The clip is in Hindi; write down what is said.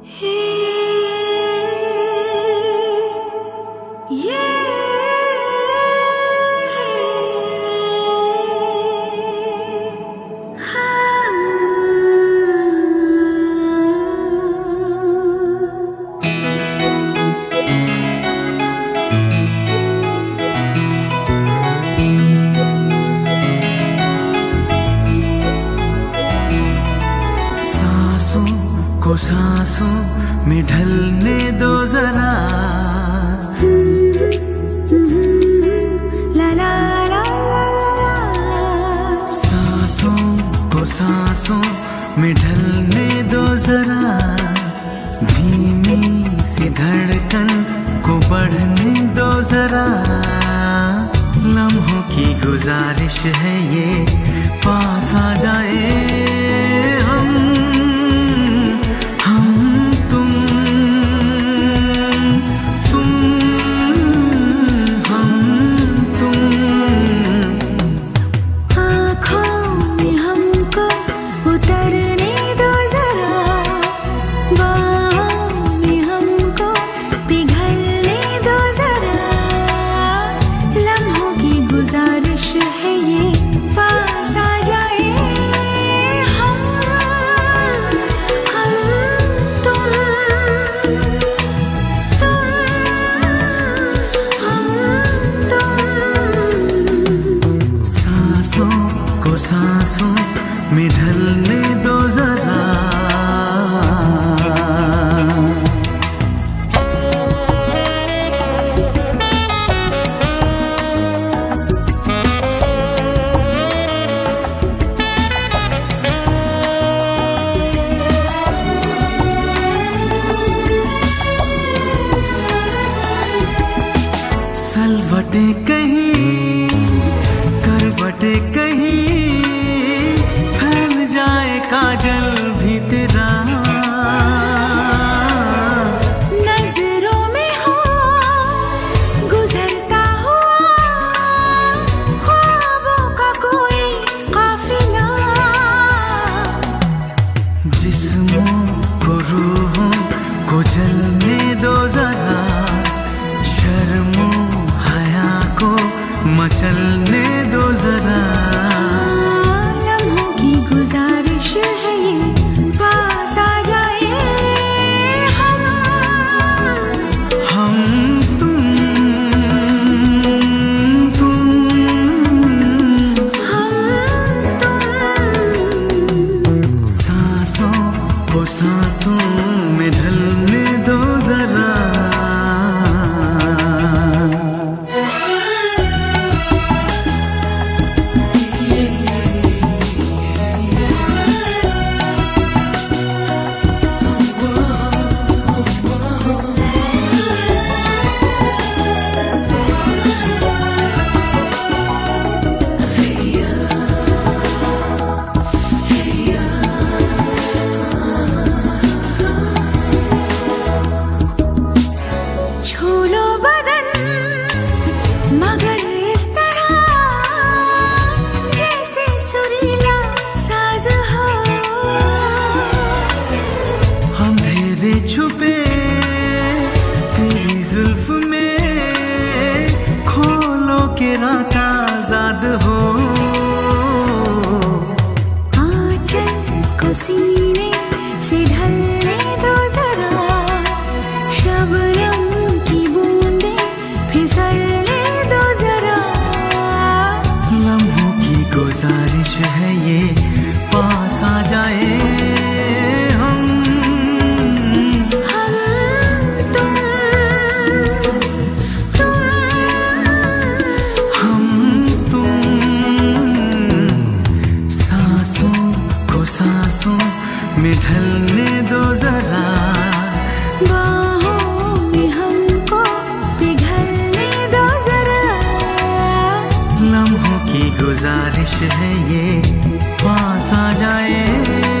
को सांसों में ढलने दो जरा सांसों को सांसों में ढलने दो जरा धीमी सी धड़कन को बढ़ने दो जरा लम्हों की गुजारिश है ये पास आ जाए। सांसों सलवटे कहीं करवटे कहीं। मचलने दो जरा। अंधेरे छुपे तेरी जुल्फ में खोलो के रात आज़ाद हो। आंचल को सीने से ढलने दो जरा शबनम की बूंदे फिसलने दो जरा। लम्हों की गुजारिश है ये पास आ जाए। को सांसों में ढलने दो जरा। बाहों में हमको पिघलने दो जरा। लम्हों की गुजारिश है ये पास आ जाए।